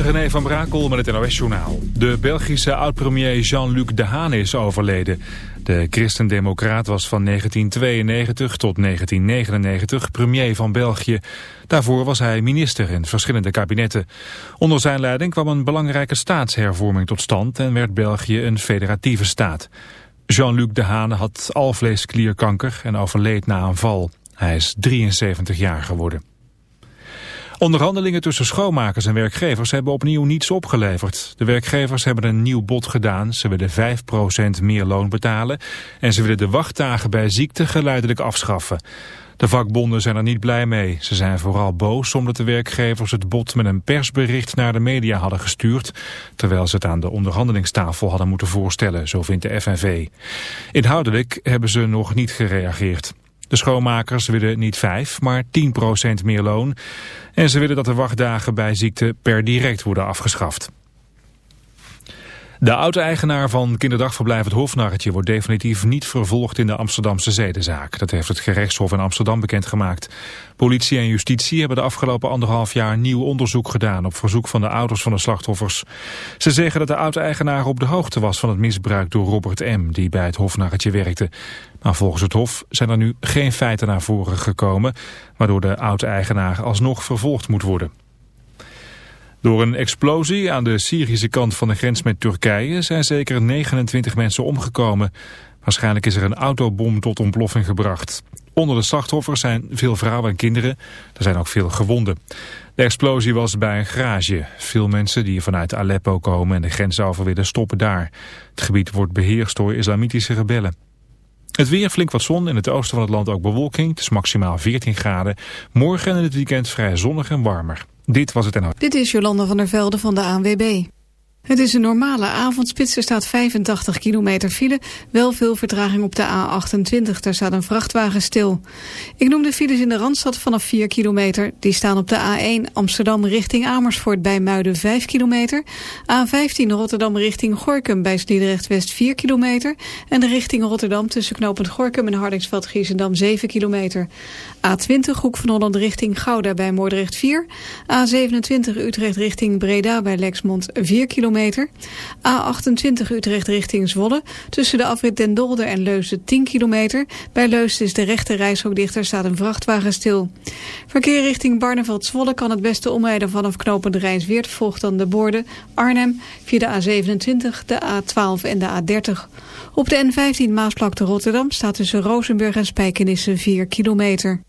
René van Brakel met het NOS-journaal. De Belgische oud-premier Jean-Luc Dehaene is overleden. De christendemocraat was van 1992 tot 1999 premier van België. Daarvoor was hij minister in verschillende kabinetten. Onder zijn leiding kwam een belangrijke staatshervorming tot stand... en werd België een federatieve staat. Jean-Luc Dehaene had alvleesklierkanker en overleed na een val. Hij is 73 jaar geworden. Onderhandelingen tussen schoonmakers en werkgevers hebben opnieuw niets opgeleverd. De werkgevers hebben een nieuw bod gedaan. Ze willen 5% meer loon betalen en ze willen de wachtdagen bij ziekte geleidelijk afschaffen. De vakbonden zijn er niet blij mee. Ze zijn vooral boos omdat de werkgevers het bod met een persbericht naar de media hadden gestuurd, terwijl ze het aan de onderhandelingstafel hadden moeten voorstellen, zo vindt de FNV. Inhoudelijk hebben ze nog niet gereageerd. De schoonmakers willen niet 5, maar 10% meer loon. En ze willen dat de wachtdagen bij ziekte per direct worden afgeschaft. De oude-eigenaar van kinderdagverblijf het Hofnarretje wordt definitief niet vervolgd in de Amsterdamse zedenzaak. Dat heeft het gerechtshof in Amsterdam bekendgemaakt. Politie en justitie hebben de afgelopen anderhalf jaar nieuw onderzoek gedaan op verzoek van de ouders van de slachtoffers. Ze zeggen dat de oude-eigenaar op de hoogte was van het misbruik door Robert M., die bij het Hofnarretje werkte. Maar volgens het Hof zijn er nu geen feiten naar voren gekomen, waardoor de oude-eigenaar alsnog vervolgd moet worden. Door een explosie aan de Syrische kant van de grens met Turkije zijn zeker 29 mensen omgekomen. Waarschijnlijk is er een autobom tot ontploffing gebracht. Onder de slachtoffers zijn veel vrouwen en kinderen. Er zijn ook veel gewonden. De explosie was bij een garage. Veel mensen die vanuit Aleppo komen en de grens over willen stoppen daar. Het gebied wordt beheerst door islamitische rebellen. Het weer flink wat zon, in het oosten van het land ook bewolking. Het is maximaal 14 graden. Morgen en het weekend vrij zonnig en warmer. Dit was het en Dit is Jolanda van der Velde van de ANWB. Het is een normale avondspits. Er staat 85 kilometer file. Wel veel vertraging op de A28. Daar staat een vrachtwagen stil. Ik noem de files in de Randstad vanaf 4 kilometer. Die staan op de A1 Amsterdam richting Amersfoort bij Muiden 5 kilometer. A15 Rotterdam richting Gorkum bij Sliedrecht West 4 kilometer. En de richting Rotterdam tussen knooppunt Gorkum en Hardingsveld Giesendam 7 kilometer. A20 Hoek van Holland richting Gouda bij Moordrecht 4. A27 Utrecht richting Breda bij Lexmond 4 kilometer. A28 Utrecht richting Zwolle. Tussen de afrit Den Dolder en Leusden 10 kilometer. Bij Leusden is de rechte reishok dichter, staat een vrachtwagen stil. Verkeer richting Barneveld-Zwolle kan het beste omrijden vanaf knopend Rijnsweert. Volgt dan de borden Arnhem via de A27, de A12 en de A30. Op de N15 Maasvlakte Rotterdam staat tussen Rozenburg en Spijkenisse 4 kilometer.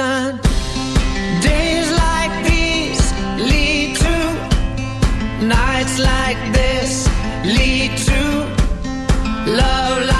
Our. Days like these lead to nights like this lead to love like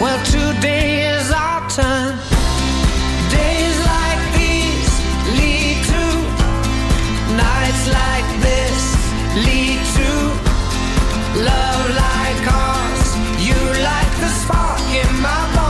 Well, today is our turn. Days like these lead to nights like this lead to love like ours. You light the spark in my bonfire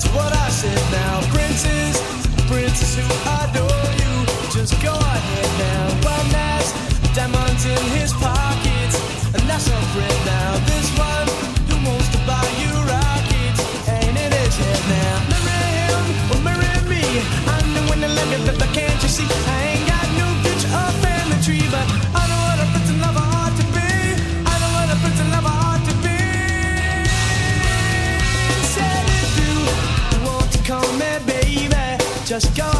that's what I said now. Princess, princess who adore you, just go ahead now. One nice diamonds in his pockets, and that's a friend now. This one. just go.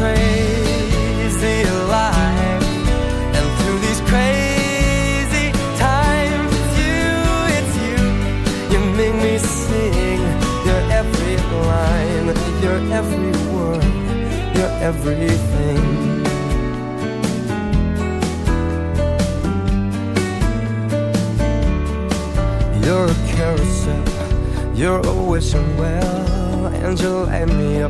Crazy life, and through these crazy times, it's you, it's you. You make me sing. Every line, your every word, your everything. You're a carousel, you're a wishing well, and you light me up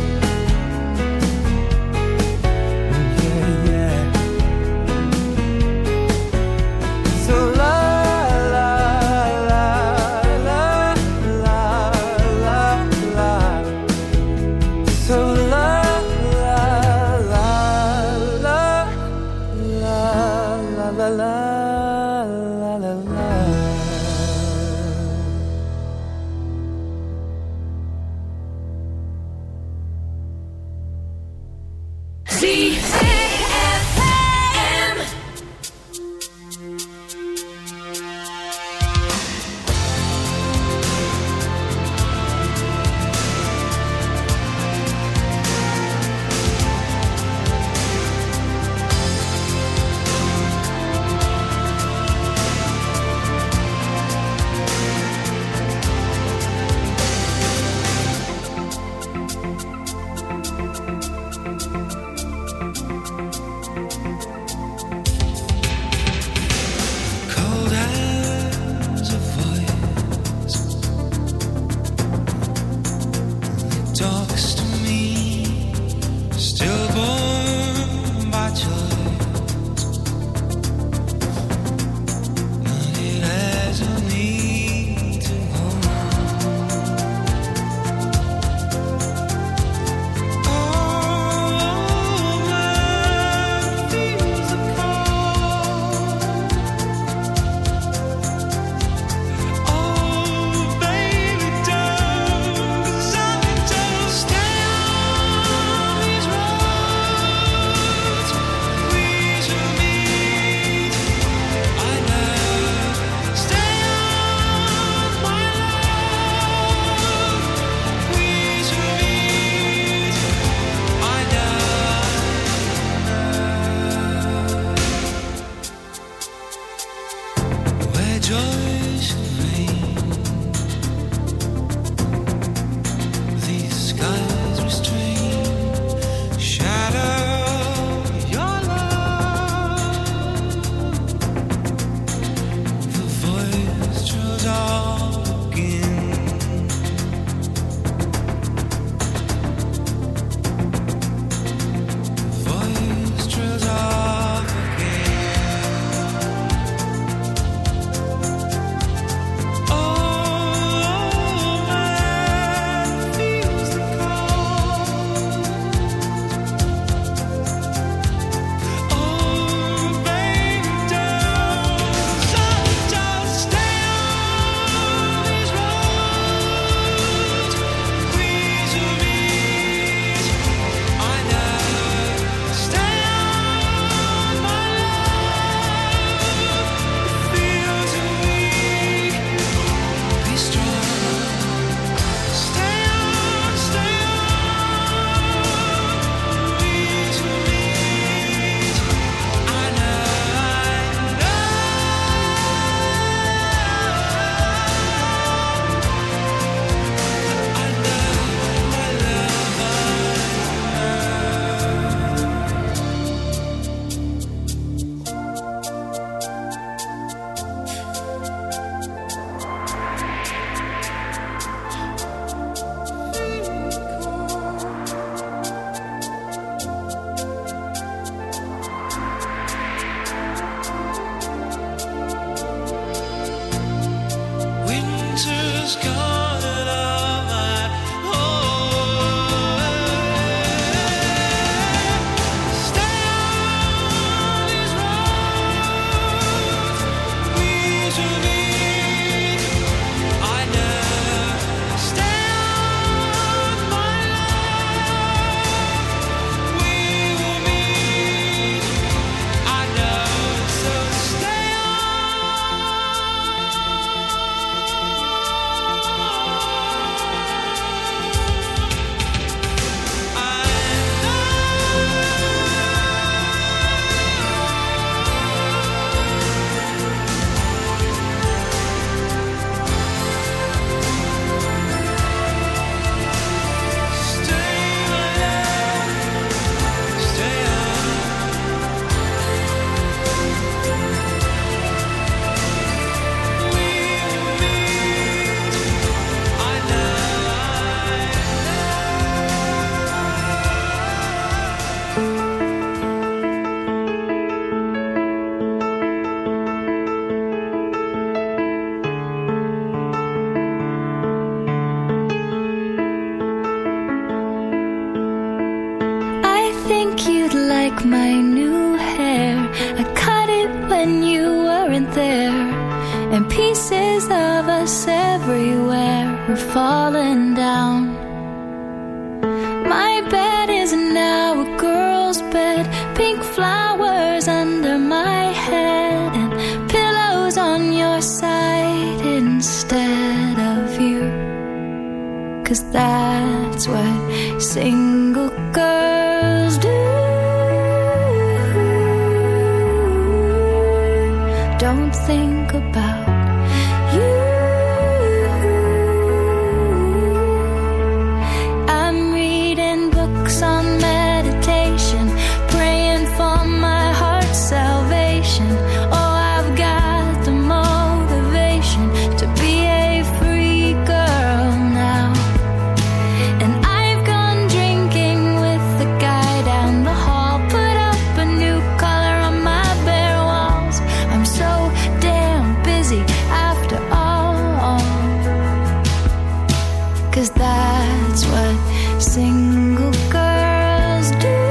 Cause that's what single girls do.